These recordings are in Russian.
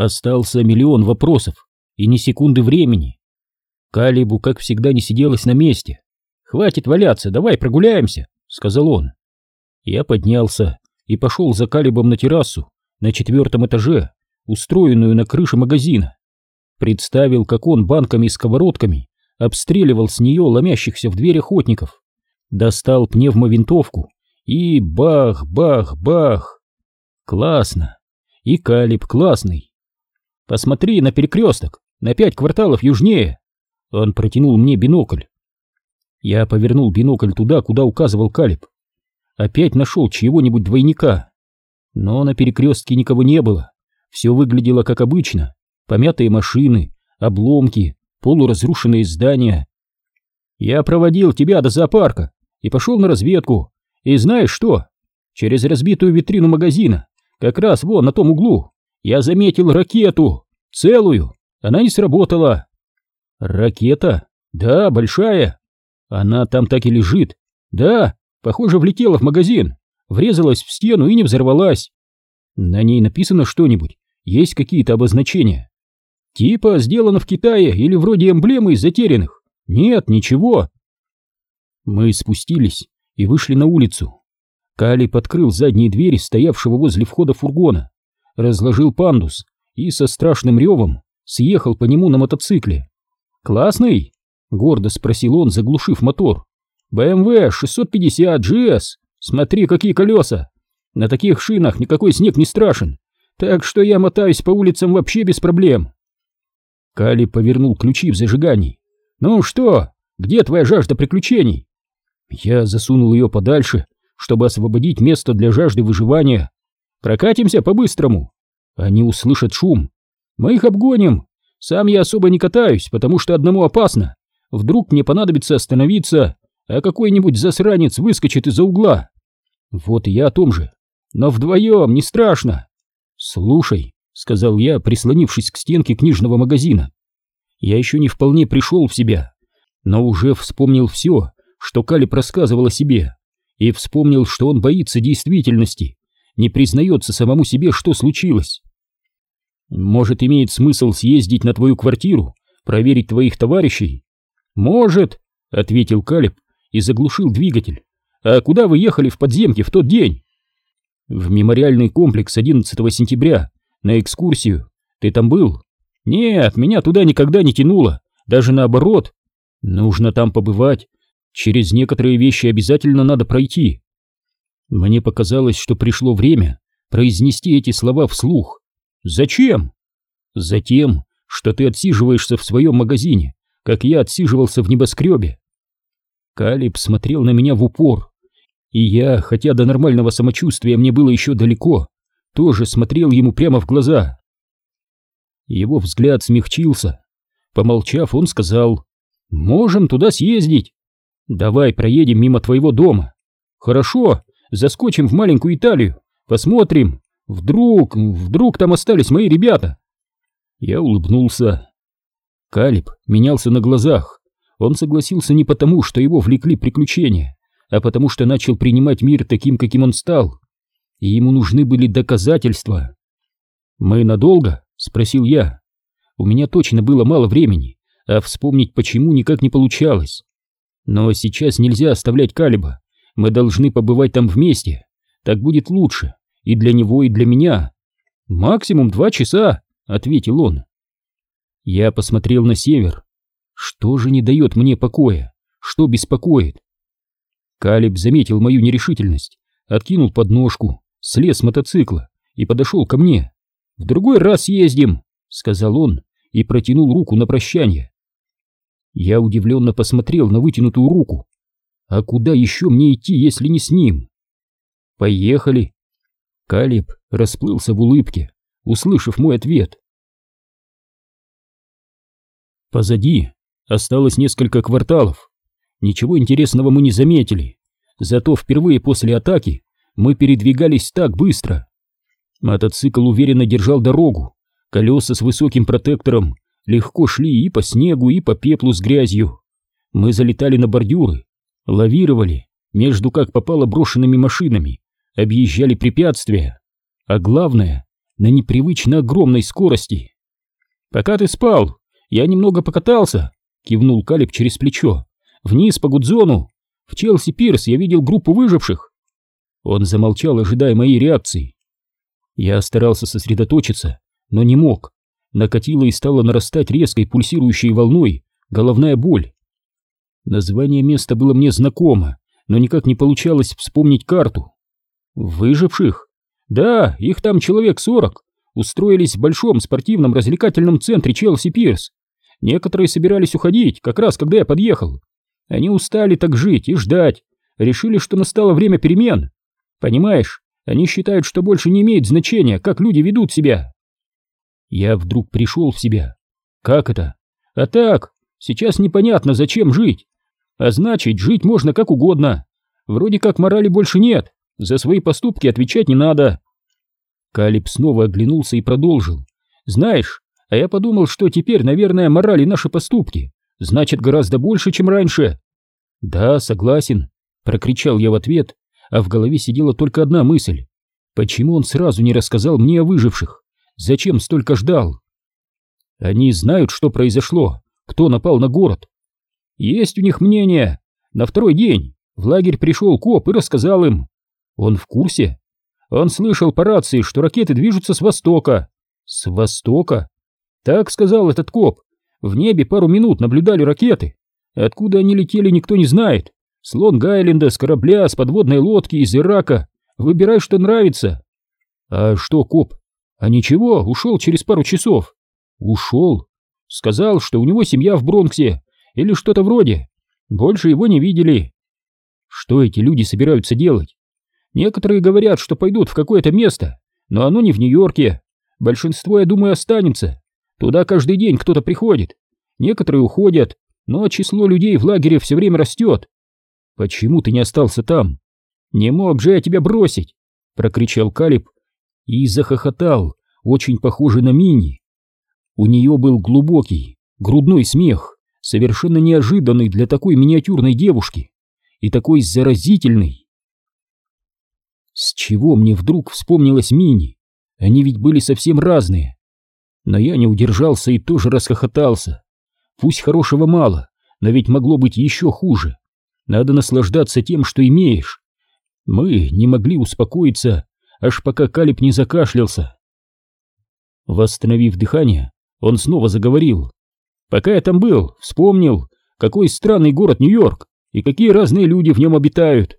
Остался миллион вопросов и ни секунды времени. Калибу, как всегда, не сиделось на месте. «Хватит валяться, давай прогуляемся», — сказал он. Я поднялся и пошел за Калибом на террасу на четвертом этаже, устроенную на крыше магазина. Представил, как он банками и сковородками обстреливал с нее ломящихся в дверь охотников. Достал пневмовинтовку и бах-бах-бах. Классно. И Калиб классный. Посмотри на перекресток, на пять кварталов южнее. Он протянул мне бинокль. Я повернул бинокль туда, куда указывал Калиб. Опять нашел чьего-нибудь двойника. Но на перекрестке никого не было. Все выглядело как обычно. Помятые машины, обломки, полуразрушенные здания. Я проводил тебя до зоопарка и пошел на разведку. И знаешь что? Через разбитую витрину магазина, как раз вон на том углу, я заметил ракету. Целую. Она не сработала. Ракета? Да, большая. Она там так и лежит. Да, похоже, влетела в магазин, врезалась в стену и не взорвалась. На ней написано что-нибудь? Есть какие-то обозначения? Типа сделано в Китае или вроде эмблемы из затерянных? Нет, ничего. Мы спустились и вышли на улицу. Кали подкрыл задние двери стоявшего возле входа фургона, разложил пандус и со страшным ревом съехал по нему на мотоцикле. «Классный?» — гордо спросил он, заглушив мотор. «БМВ 650 GS! Смотри, какие колеса! На таких шинах никакой снег не страшен, так что я мотаюсь по улицам вообще без проблем!» Кали повернул ключи в зажигании. «Ну что, где твоя жажда приключений?» Я засунул ее подальше, чтобы освободить место для жажды выживания. «Прокатимся по-быстрому!» Они услышат шум. «Мы их обгоним!» Сам я особо не катаюсь, потому что одному опасно. Вдруг мне понадобится остановиться, а какой-нибудь засранец выскочит из-за угла. Вот и я о том же. Но вдвоем не страшно. Слушай, сказал я, прислонившись к стенке книжного магазина. Я еще не вполне пришел в себя, но уже вспомнил все, что Калиб рассказывал о себе, и вспомнил, что он боится действительности, не признается самому себе, что случилось. Может, имеет смысл съездить на твою квартиру, проверить твоих товарищей? Может, ответил Калиб и заглушил двигатель. А куда вы ехали в подземке в тот день? В мемориальный комплекс 11 сентября, на экскурсию. Ты там был? Нет, меня туда никогда не тянуло, даже наоборот. Нужно там побывать. Через некоторые вещи обязательно надо пройти. Мне показалось, что пришло время произнести эти слова вслух. Зачем? Затем, что ты отсиживаешься в своем магазине, как я отсиживался в небоскребе. Калиб смотрел на меня в упор, и я, хотя до нормального самочувствия мне было еще далеко, тоже смотрел ему прямо в глаза. Его взгляд смягчился. Помолчав, он сказал, «Можем туда съездить. Давай проедем мимо твоего дома. Хорошо, заскочим в маленькую Италию, посмотрим, Вдруг, вдруг там остались мои ребята? Я улыбнулся. Калиб менялся на глазах. Он согласился не потому, что его влекли приключения, а потому что начал принимать мир таким, каким он стал. И ему нужны были доказательства. «Мы надолго?» — спросил я. У меня точно было мало времени, а вспомнить почему никак не получалось. Но сейчас нельзя оставлять Калиба. Мы должны побывать там вместе. Так будет лучше и для него, и для меня. Максимум два часа, ответил он. Я посмотрел на север. Что же не дает мне покоя? Что беспокоит? Калиб заметил мою нерешительность, откинул подножку, слез с мотоцикла и подошел ко мне. «В другой раз ездим», — сказал он и протянул руку на прощание. Я удивленно посмотрел на вытянутую руку. А куда еще мне идти, если не с ним? «Поехали», Калиб расплылся в улыбке, услышав мой ответ. Позади осталось несколько кварталов. Ничего интересного мы не заметили, зато впервые после атаки мы передвигались так быстро. Мотоцикл уверенно держал дорогу, колеса с высоким протектором легко шли и по снегу, и по пеплу с грязью. Мы залетали на бордюры, лавировали между как попало брошенными машинами объезжали препятствия, а главное, на непривычно огромной скорости. «Пока ты спал, я немного покатался», — кивнул Калиб через плечо. «Вниз по Гудзону. В Челси Пирс я видел группу выживших». Он замолчал, ожидая моей реакции. Я старался сосредоточиться, но не мог. Накатила и стала нарастать резкой пульсирующей волной головная боль. Название места было мне знакомо, но никак не получалось вспомнить карту. Выживших? Да, их там человек сорок. Устроились в большом спортивном развлекательном центре Челси Пирс. Некоторые собирались уходить, как раз когда я подъехал. Они устали так жить и ждать. Решили, что настало время перемен. Понимаешь, они считают, что больше не имеет значения, как люди ведут себя. Я вдруг пришел в себя. Как это? А так, сейчас непонятно, зачем жить. А значит, жить можно как угодно. Вроде как морали больше нет. За свои поступки отвечать не надо. Калиб снова оглянулся и продолжил. Знаешь, а я подумал, что теперь, наверное, морали наши поступки. Значит, гораздо больше, чем раньше. Да, согласен, прокричал я в ответ, а в голове сидела только одна мысль. Почему он сразу не рассказал мне о выживших? Зачем столько ждал? Они знают, что произошло, кто напал на город. Есть у них мнение. На второй день в лагерь пришел коп и рассказал им. Он в курсе? Он слышал по рации, что ракеты движутся с востока. С востока? Так сказал этот коп. В небе пару минут наблюдали ракеты. Откуда они летели, никто не знает. С Лонг-Айленда, с корабля, с подводной лодки, из Ирака. Выбирай, что нравится. А что, коп? А ничего, ушел через пару часов. Ушел. Сказал, что у него семья в Бронксе, или что-то вроде. Больше его не видели. Что эти люди собираются делать? Некоторые говорят, что пойдут в какое-то место, но оно не в Нью-Йорке. Большинство, я думаю, останется. Туда каждый день кто-то приходит. Некоторые уходят, но число людей в лагере все время растет. Почему ты не остался там? Не мог же я тебя бросить, прокричал Калиб и захохотал, очень похожий на Мини. У нее был глубокий, грудной смех, совершенно неожиданный для такой миниатюрной девушки и такой заразительный. С чего мне вдруг вспомнилась Мини? Они ведь были совсем разные. Но я не удержался и тоже расхохотался. Пусть хорошего мало, но ведь могло быть еще хуже. Надо наслаждаться тем, что имеешь. Мы не могли успокоиться, аж пока Калиб не закашлялся. Восстановив дыхание, он снова заговорил. Пока я там был, вспомнил, какой странный город Нью-Йорк и какие разные люди в нем обитают.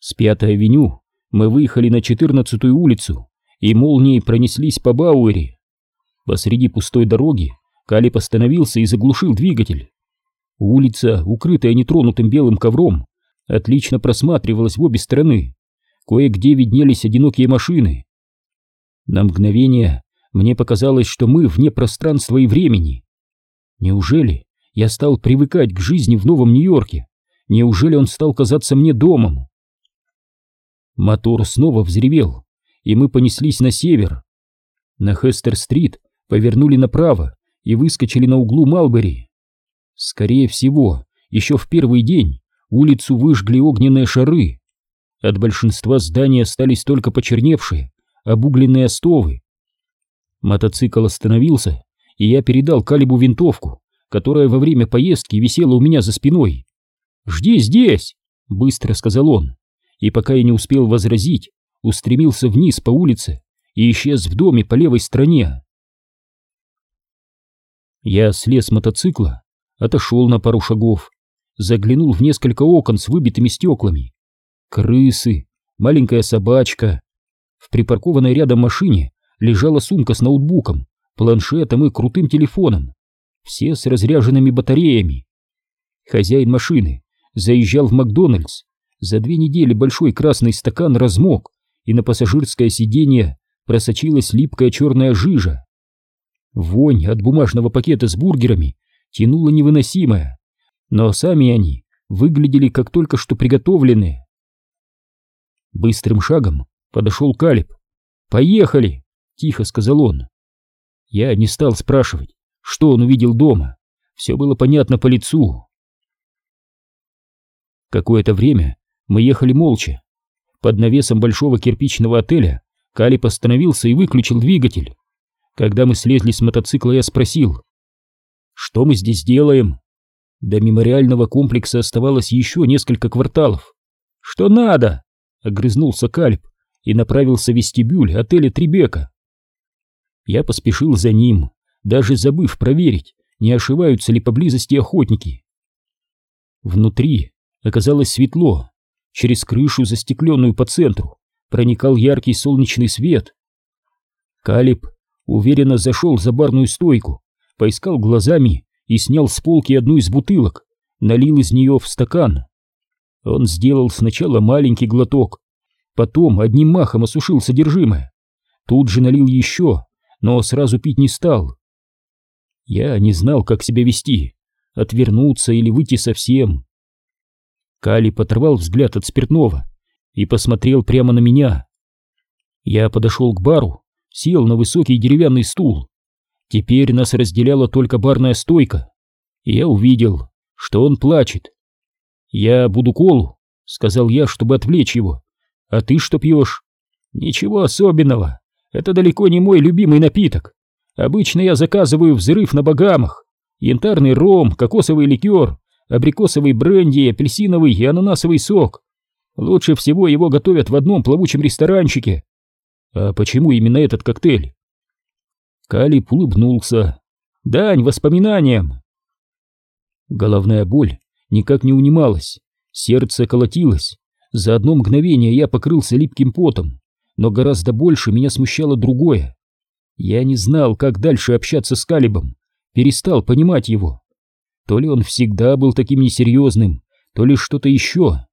С Пятой авеню мы выехали на Четырнадцатую улицу и молнией пронеслись по Бауэре. Посреди пустой дороги Калип остановился и заглушил двигатель. Улица, укрытая нетронутым белым ковром, отлично просматривалась в обе стороны. Кое-где виднелись одинокие машины. На мгновение мне показалось, что мы вне пространства и времени. Неужели я стал привыкать к жизни в Новом Нью-Йорке? Неужели он стал казаться мне домом? Мотор снова взревел, и мы понеслись на север. На Хестер-стрит повернули направо и выскочили на углу Малбери. Скорее всего, еще в первый день улицу выжгли огненные шары. От большинства зданий остались только почерневшие, обугленные остовы, Мотоцикл остановился, и я передал Калибу винтовку, которая во время поездки висела у меня за спиной. «Жди здесь!» — быстро сказал он, и пока я не успел возразить, устремился вниз по улице и исчез в доме по левой стороне. Я слез с мотоцикла, отошел на пару шагов, заглянул в несколько окон с выбитыми стеклами. Крысы, маленькая собачка. В припаркованной рядом машине лежала сумка с ноутбуком, планшетом и крутым телефоном, все с разряженными батареями. Хозяин машины заезжал в Макдональдс, за две недели большой красный стакан размок, и на пассажирское сиденье просочилась липкая черная жижа. Вонь от бумажного пакета с бургерами тянула невыносимая, но сами они выглядели как только что приготовленные. Быстрым шагом подошел Калиб. «Поехали!» — тихо сказал он. Я не стал спрашивать, что он увидел дома. Все было понятно по лицу. Какое-то время мы ехали молча. Под навесом большого кирпичного отеля Калип остановился и выключил двигатель. Когда мы слезли с мотоцикла, я спросил, что мы здесь делаем? До мемориального комплекса оставалось еще несколько кварталов. «Что надо?» — огрызнулся Кальп и направился в вестибюль отеля Трибека. Я поспешил за ним, даже забыв проверить, не ошиваются ли поблизости охотники. Внутри оказалось светло, через крышу, застекленную по центру, проникал яркий солнечный свет. Калиб уверенно зашел за барную стойку, поискал глазами и снял с полки одну из бутылок, налил из нее в стакан. Он сделал сначала маленький глоток, потом одним махом осушил содержимое. Тут же налил еще, но сразу пить не стал. Я не знал, как себя вести, отвернуться или выйти совсем. Кали оторвал взгляд от спиртного и посмотрел прямо на меня. Я подошел к бару, сел на высокий деревянный стул Теперь нас разделяла только барная стойка, и я увидел, что он плачет. «Я буду колу», — сказал я, чтобы отвлечь его. «А ты что пьешь?» «Ничего особенного. Это далеко не мой любимый напиток. Обычно я заказываю взрыв на богамах. Янтарный ром, кокосовый ликер, абрикосовый бренди, апельсиновый и ананасовый сок. Лучше всего его готовят в одном плавучем ресторанчике. А почему именно этот коктейль? Калип улыбнулся. «Дань воспоминаниям!» Головная боль никак не унималась, сердце колотилось. За одно мгновение я покрылся липким потом, но гораздо больше меня смущало другое. Я не знал, как дальше общаться с Калибом, перестал понимать его. То ли он всегда был таким несерьезным, то ли что-то еще.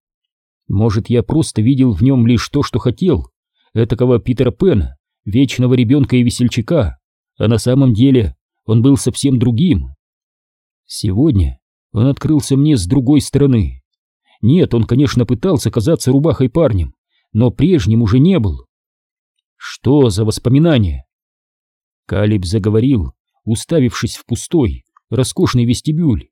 Может, я просто видел в нем лишь то, что хотел, этакого Питера Пена, вечного ребенка и весельчака, а на самом деле он был совсем другим. Сегодня он открылся мне с другой стороны. Нет, он, конечно, пытался казаться рубахой парнем, но прежним уже не был. Что за воспоминания? Калиб заговорил, уставившись в пустой, роскошный вестибюль.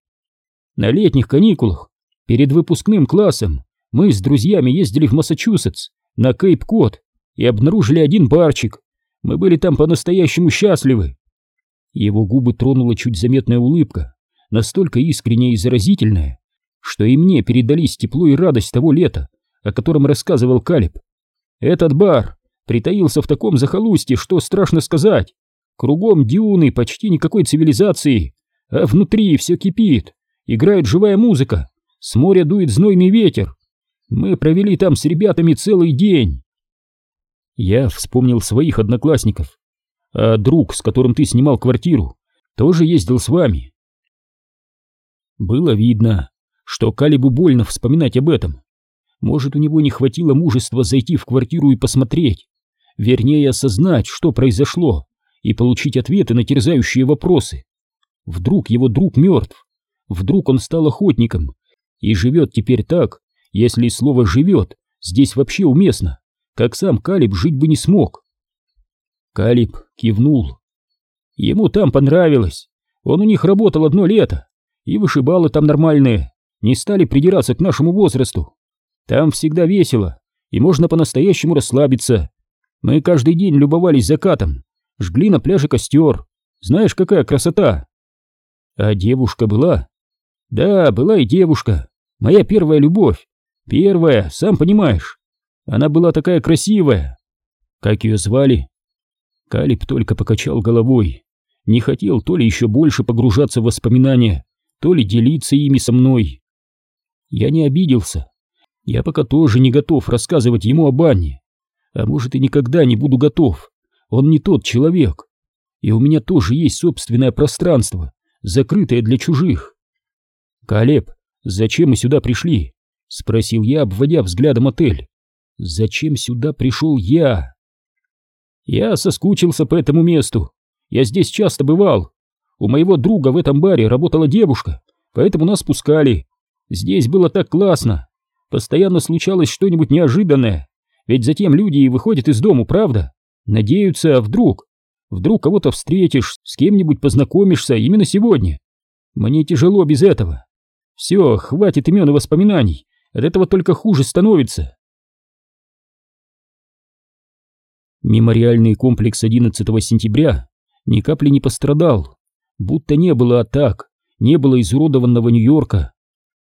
На летних каникулах, перед выпускным классом, мы с друзьями ездили в Массачусетс, на Кейп-Кот, и обнаружили один барчик, мы были там по-настоящему счастливы. Его губы тронула чуть заметная улыбка, настолько искренняя и заразительная, что и мне передались тепло и радость того лета, о котором рассказывал Калиб. Этот бар притаился в таком захолустье, что страшно сказать. Кругом дюны, почти никакой цивилизации, а внутри все кипит, играет живая музыка, с моря дует знойный ветер. Мы провели там с ребятами целый день. Я вспомнил своих одноклассников. А друг, с которым ты снимал квартиру, тоже ездил с вами. Было видно, что Калибу больно вспоминать об этом. Может, у него не хватило мужества зайти в квартиру и посмотреть, вернее, осознать, что произошло, и получить ответы на терзающие вопросы. Вдруг его друг мертв, вдруг он стал охотником и живет теперь так, если слово «живет» здесь вообще уместно как сам Калиб жить бы не смог. Калиб кивнул. Ему там понравилось. Он у них работал одно лето, и вышибалы там нормальные, не стали придираться к нашему возрасту. Там всегда весело, и можно по-настоящему расслабиться. Мы каждый день любовались закатом, жгли на пляже костер. Знаешь, какая красота! А девушка была? Да, была и девушка. Моя первая любовь. Первая, сам понимаешь. Она была такая красивая. Как ее звали? Калиб только покачал головой. Не хотел то ли еще больше погружаться в воспоминания, то ли делиться ими со мной. Я не обиделся. Я пока тоже не готов рассказывать ему об Анне. А может и никогда не буду готов. Он не тот человек. И у меня тоже есть собственное пространство, закрытое для чужих. Калеб, зачем мы сюда пришли? Спросил я, обводя взглядом отель. Зачем сюда пришел я? Я соскучился по этому месту. Я здесь часто бывал. У моего друга в этом баре работала девушка, поэтому нас пускали. Здесь было так классно. Постоянно случалось что-нибудь неожиданное. Ведь затем люди и выходят из дому, правда? Надеются, а вдруг? Вдруг кого-то встретишь, с кем-нибудь познакомишься именно сегодня. Мне тяжело без этого. Все, хватит имен и воспоминаний. От этого только хуже становится. Мемориальный комплекс 11 сентября ни капли не пострадал, будто не было атак, не было изуродованного Нью-Йорка.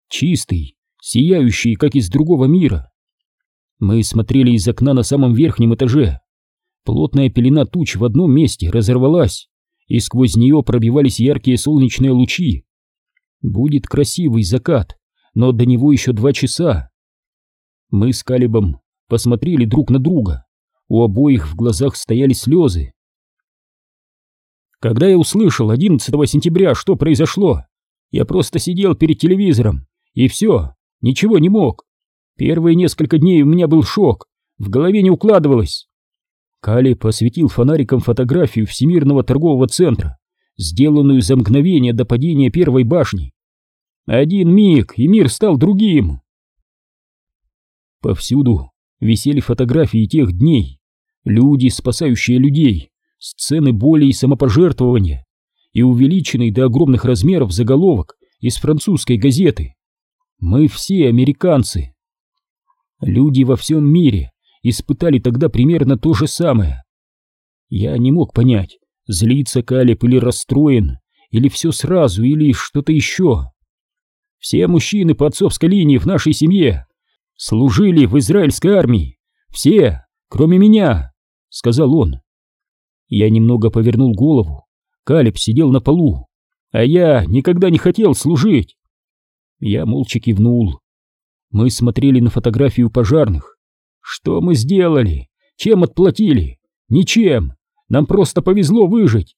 Чистый, сияющий, как из другого мира. Мы смотрели из окна на самом верхнем этаже. Плотная пелена туч в одном месте разорвалась, и сквозь нее пробивались яркие солнечные лучи. Будет красивый закат, но до него еще два часа. Мы с Калибом посмотрели друг на друга. У обоих в глазах стояли слезы. Когда я услышал 11 сентября, что произошло, я просто сидел перед телевизором, и все, ничего не мог. Первые несколько дней у меня был шок, в голове не укладывалось. Кали посветил фонариком фотографию Всемирного торгового центра, сделанную за мгновение до падения первой башни. Один миг, и мир стал другим. Повсюду висели фотографии тех дней. Люди, спасающие людей, сцены боли и самопожертвования, и увеличенный до огромных размеров заголовок из французской газеты. Мы все американцы. Люди во всем мире испытали тогда примерно то же самое. Я не мог понять, злится Калеб или расстроен, или все сразу, или что-то еще. Все мужчины по отцовской линии в нашей семье служили в израильской армии. Все, кроме меня, сказал он. Я немного повернул голову. Калеб сидел на полу, а я никогда не хотел служить. Я молча кивнул. Мы смотрели на фотографию пожарных. Что мы сделали? Чем отплатили? Ничем. Нам просто повезло выжить.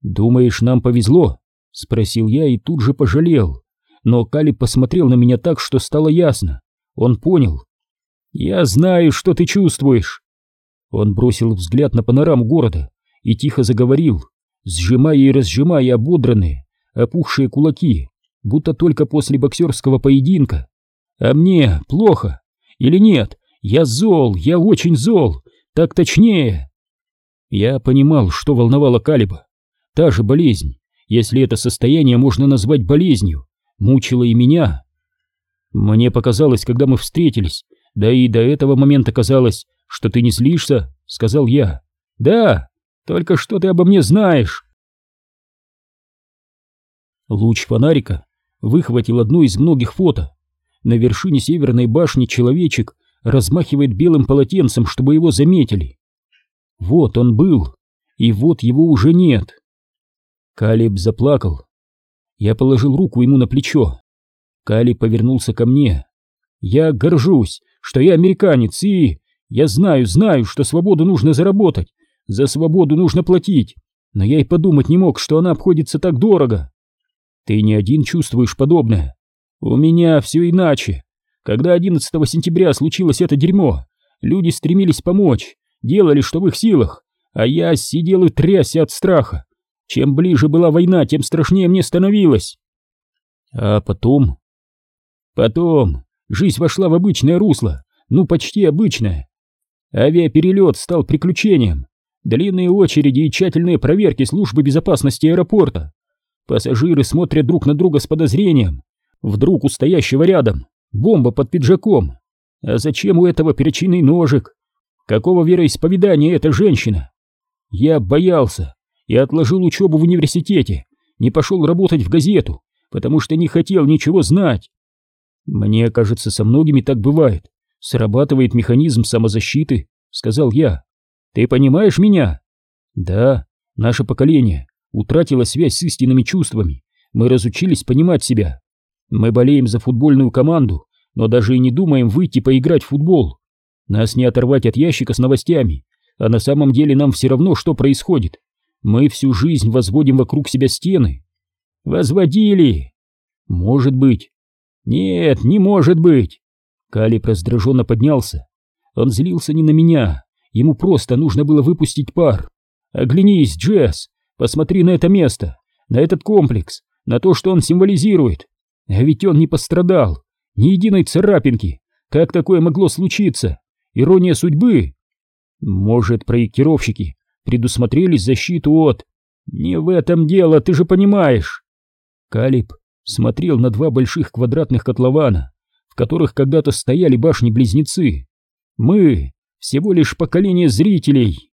Думаешь, нам повезло? Спросил я и тут же пожалел. Но Калиб посмотрел на меня так, что стало ясно. Он понял. Я знаю, что ты чувствуешь. Он бросил взгляд на панораму города и тихо заговорил, сжимая и разжимая ободранные, опухшие кулаки будто только после боксерского поединка. А мне плохо или нет? Я зол, я очень зол, так точнее. Я понимал, что волновало Калиба. Та же болезнь, если это состояние можно назвать болезнью, мучила и меня. Мне показалось, когда мы встретились, да и до этого момента казалось, что ты не злишься, сказал я. Да, только что ты обо мне знаешь. Луч фонарика выхватил одно из многих фото. На вершине северной башни человечек размахивает белым полотенцем, чтобы его заметили. Вот он был, и вот его уже нет. Калиб заплакал. Я положил руку ему на плечо. Калиб повернулся ко мне. Я горжусь, что я американец, и... Я знаю, знаю, что свободу нужно заработать. За свободу нужно платить. Но я и подумать не мог, что она обходится так дорого. Ты не один чувствуешь подобное. У меня все иначе. Когда 11 сентября случилось это дерьмо, люди стремились помочь, делали, что в их силах, а я сидел и трясся от страха. Чем ближе была война, тем страшнее мне становилось. А потом... Потом жизнь вошла в обычное русло, ну почти обычное. Авиаперелет стал приключением. Длинные очереди и тщательные проверки службы безопасности аэропорта. Пассажиры смотрят друг на друга с подозрением. Вдруг у стоящего рядом бомба под пиджаком. А зачем у этого перочинный ножик? Какого вероисповедания эта женщина? Я боялся и отложил учебу в университете, не пошел работать в газету, потому что не хотел ничего знать. Мне кажется, со многими так бывает. Срабатывает механизм самозащиты, сказал я. Ты понимаешь меня? Да, наше поколение утратила связь с истинными чувствами. Мы разучились понимать себя. Мы болеем за футбольную команду, но даже и не думаем выйти поиграть в футбол. Нас не оторвать от ящика с новостями, а на самом деле нам все равно, что происходит. Мы всю жизнь возводим вокруг себя стены. Возводили. Может быть. Нет, не может быть. Калиб раздраженно поднялся. Он злился не на меня, ему просто нужно было выпустить пар. Оглянись, Джесс, Посмотри на это место, на этот комплекс, на то, что он символизирует. А ведь он не пострадал, ни единой царапинки. Как такое могло случиться? Ирония судьбы? Может, проектировщики предусмотрели защиту от... Не в этом дело, ты же понимаешь. Калиб смотрел на два больших квадратных котлована, в которых когда-то стояли башни-близнецы. Мы всего лишь поколение зрителей.